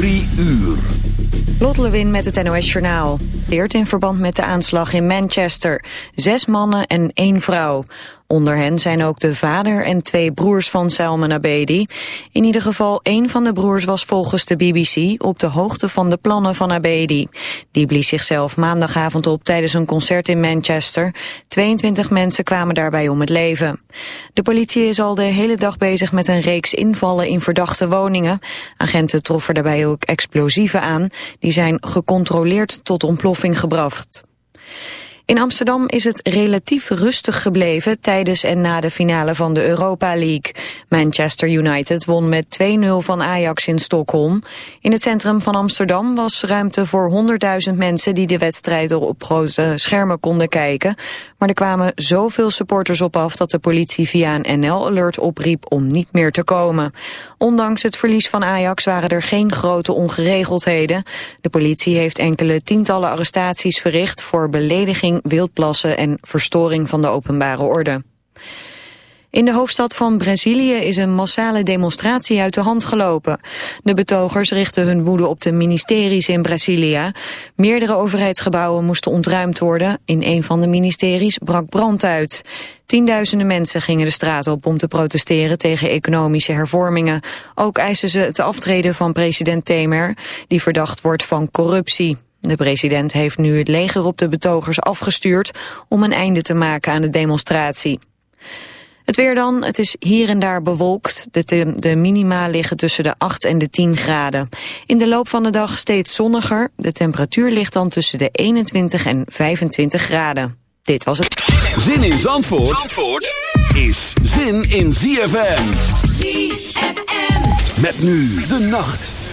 Drie uur. Lot Lewin met het NOS Journaal. Leert in verband met de aanslag in Manchester. Zes mannen en één vrouw. Onder hen zijn ook de vader en twee broers van Salman Abedi. In ieder geval één van de broers was volgens de BBC op de hoogte van de plannen van Abedi. Die blies zichzelf maandagavond op tijdens een concert in Manchester. 22 mensen kwamen daarbij om het leven. De politie is al de hele dag bezig met een reeks invallen in verdachte woningen. Agenten troffen daarbij ook explosieven aan. Die zijn gecontroleerd tot ontploffing gebracht. In Amsterdam is het relatief rustig gebleven tijdens en na de finale van de Europa League. Manchester United won met 2-0 van Ajax in Stockholm. In het centrum van Amsterdam was ruimte voor 100.000 mensen die de wedstrijd op grote schermen konden kijken. Maar er kwamen zoveel supporters op af dat de politie via een NL-alert opriep om niet meer te komen. Ondanks het verlies van Ajax waren er geen grote ongeregeldheden. De politie heeft enkele tientallen arrestaties verricht voor belediging wildplassen en verstoring van de openbare orde. In de hoofdstad van Brazilië is een massale demonstratie uit de hand gelopen. De betogers richten hun woede op de ministeries in Brasilia. Meerdere overheidsgebouwen moesten ontruimd worden. In een van de ministeries brak brand uit. Tienduizenden mensen gingen de straat op om te protesteren tegen economische hervormingen. Ook eisen ze het aftreden van president Temer, die verdacht wordt van corruptie. De president heeft nu het leger op de betogers afgestuurd om een einde te maken aan de demonstratie. Het weer dan, het is hier en daar bewolkt. De, de minima liggen tussen de 8 en de 10 graden. In de loop van de dag steeds zonniger. De temperatuur ligt dan tussen de 21 en 25 graden. Dit was het. Zin in Zandvoort, Zandvoort is zin in ZFM. ZFM. Met nu de nacht.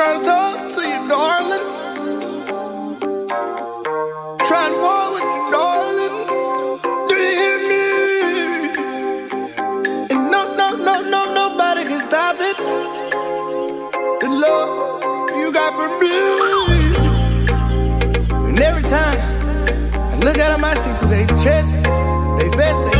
trying to talk to you, darling. Trying to walk with you, darling. Do you hear me? And no, no, no, no, nobody can stop it. The love you got for me. And every time I look out of I see through their chest, they vest, they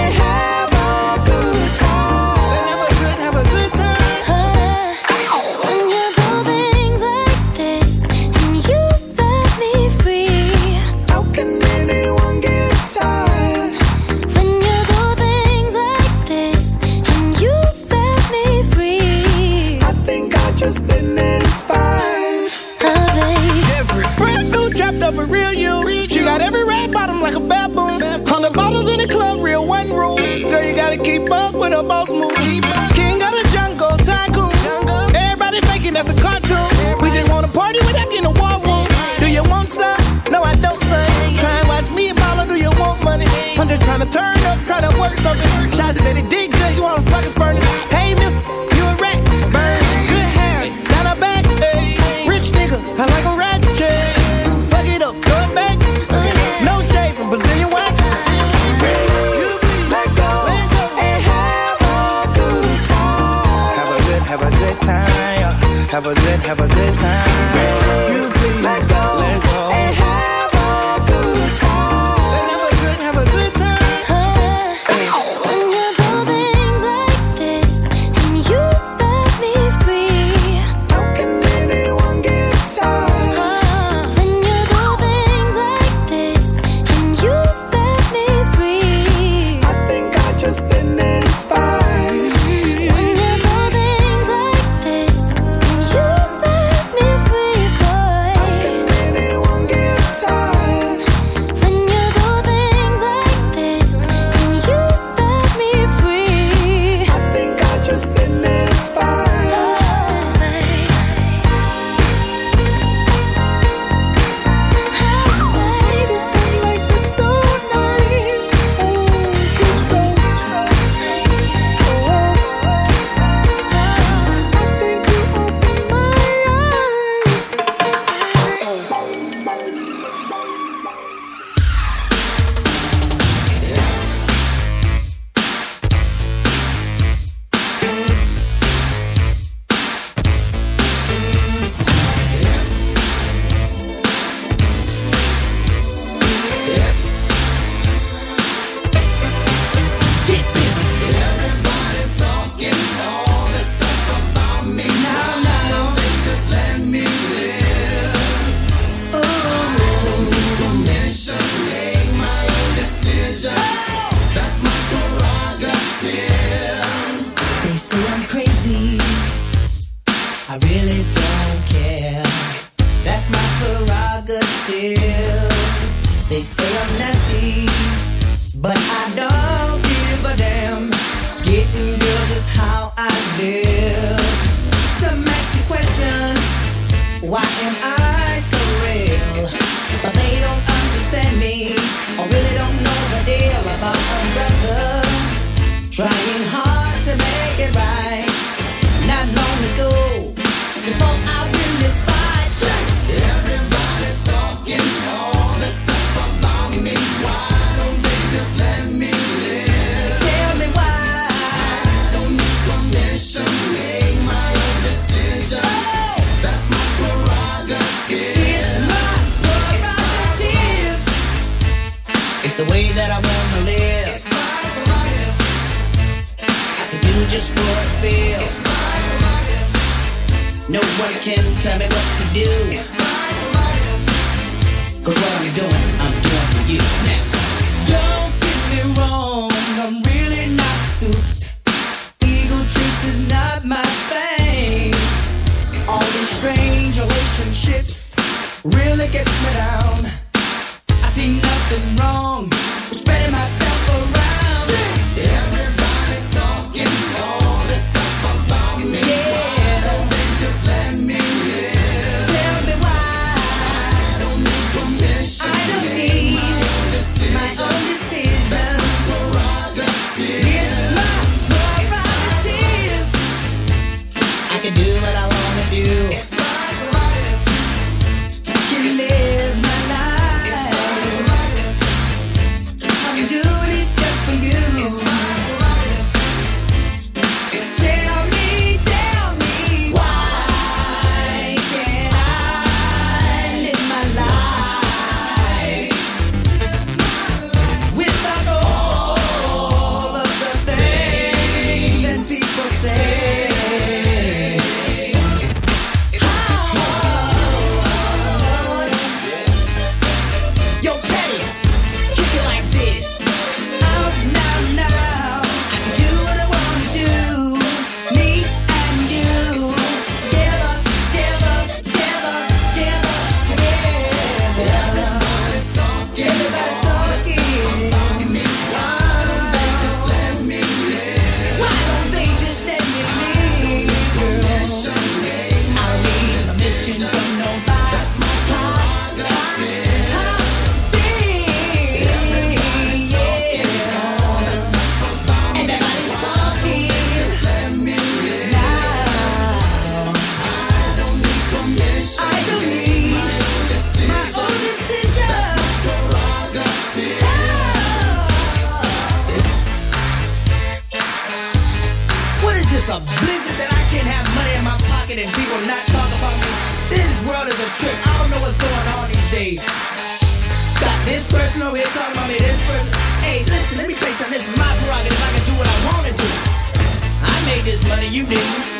This money, you didn't.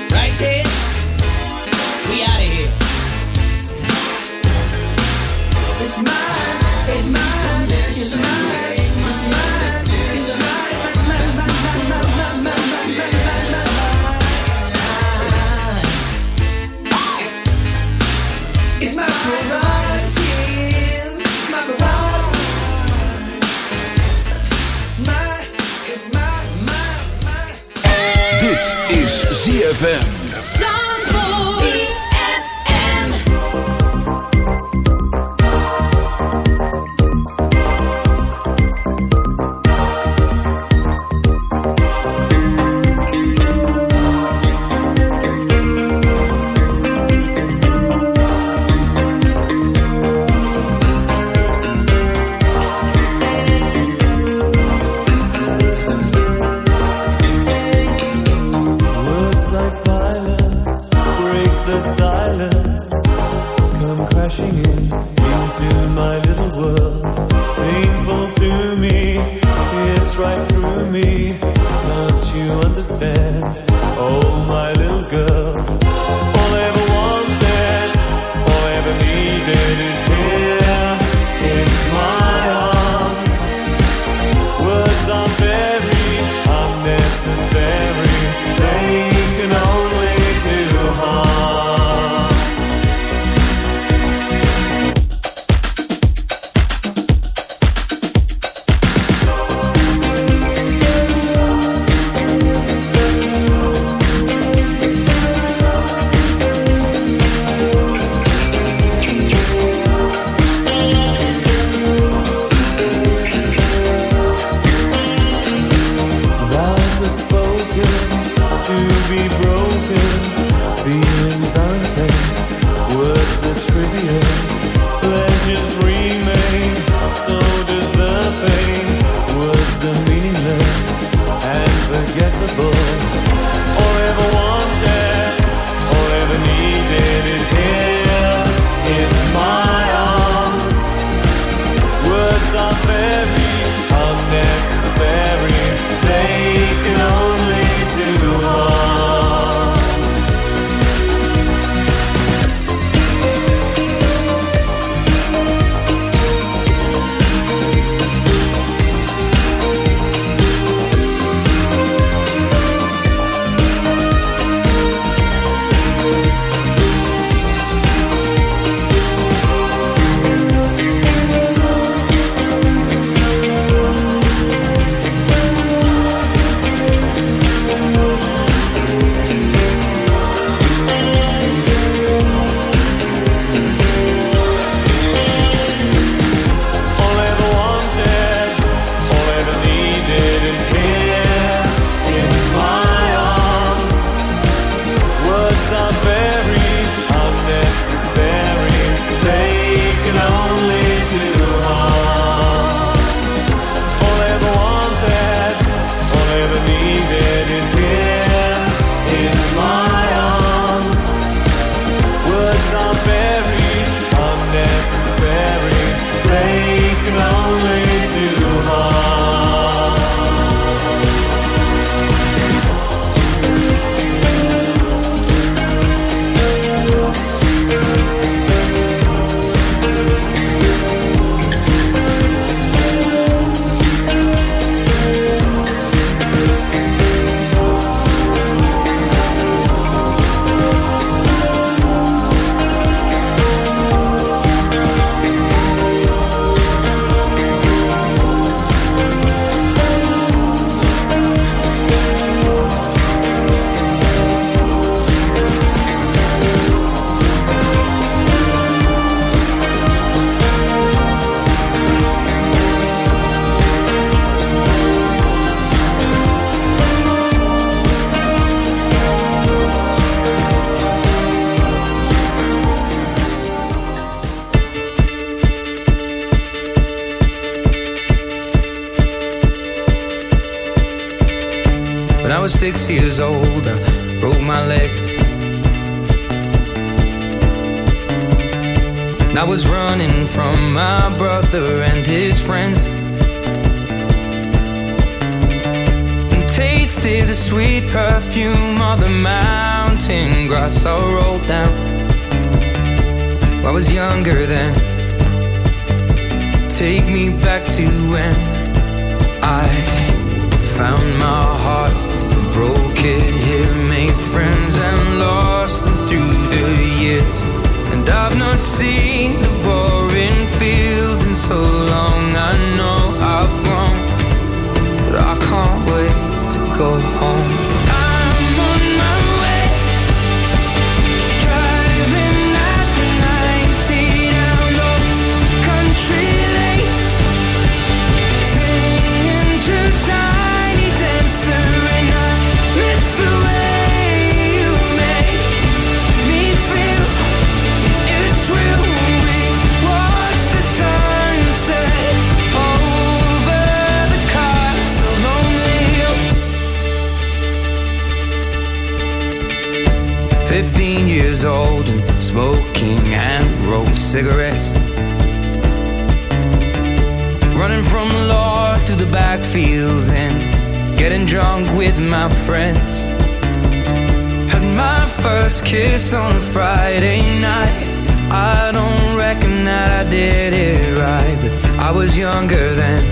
stronger than.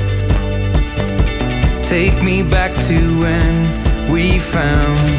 Take me back to when we found.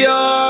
we are.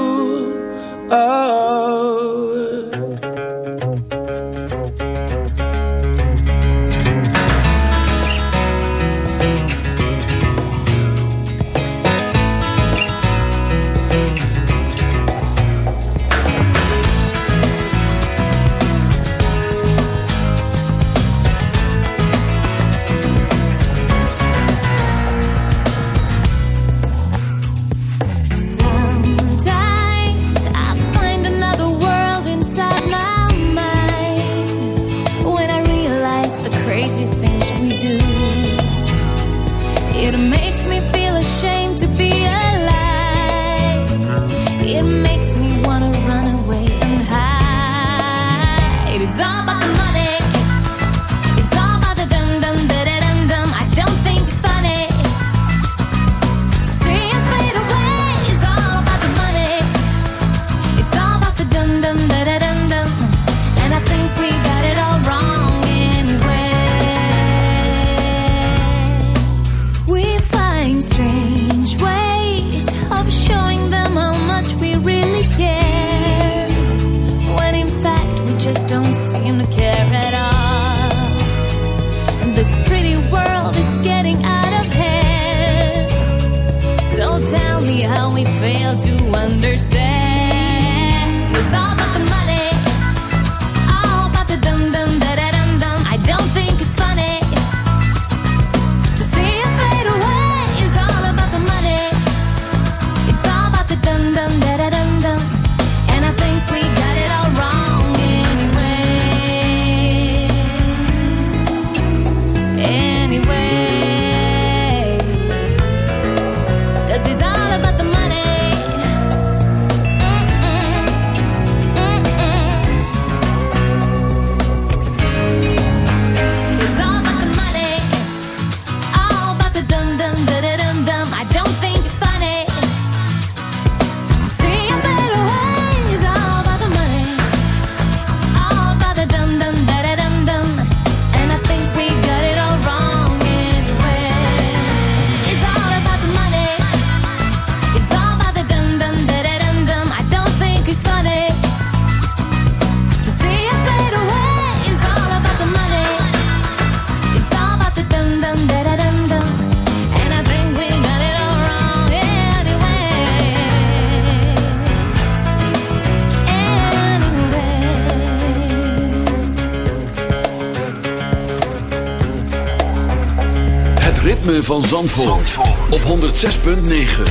Zandvoort, op 106.9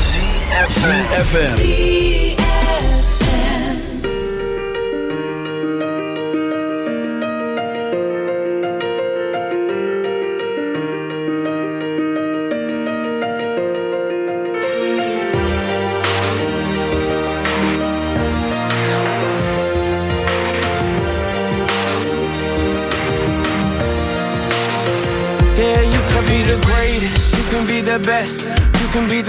CFFM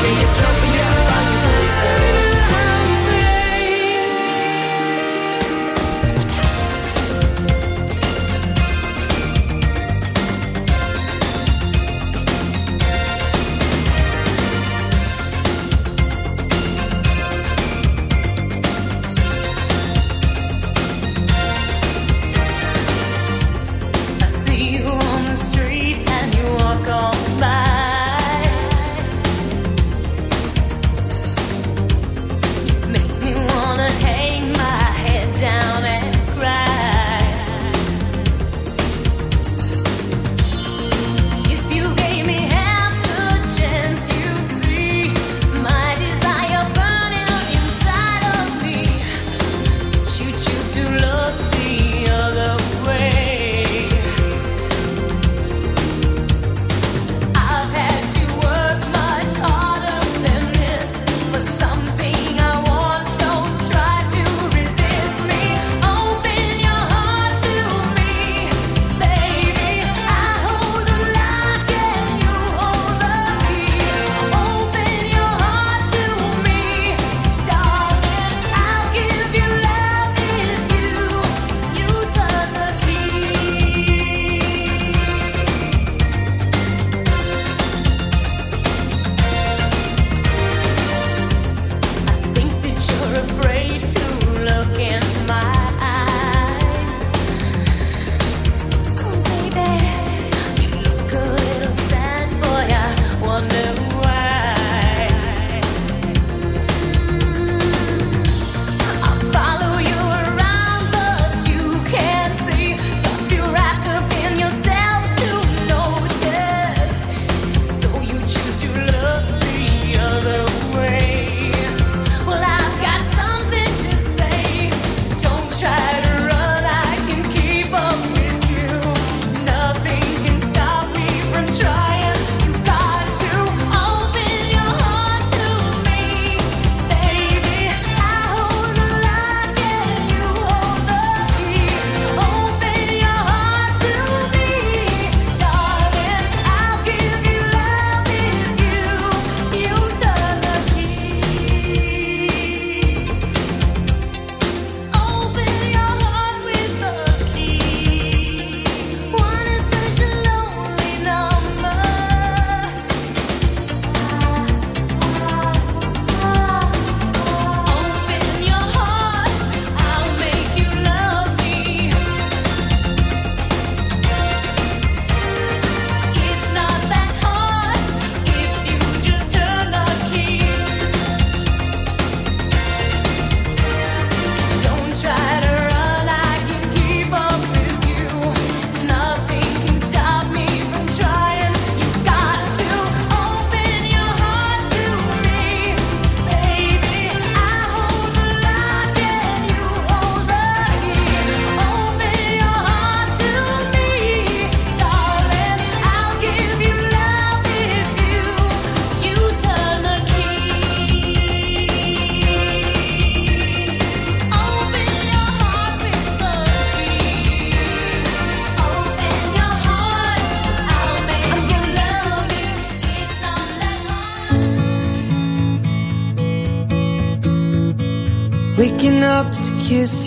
Baby, it's love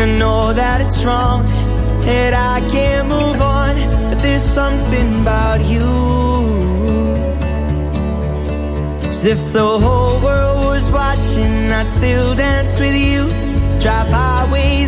And I know that it's wrong, that I can't move on, but there's something about you. As if the whole world was watching, I'd still dance with you. Drive highways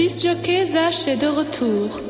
Disc jockey Zach est de retour.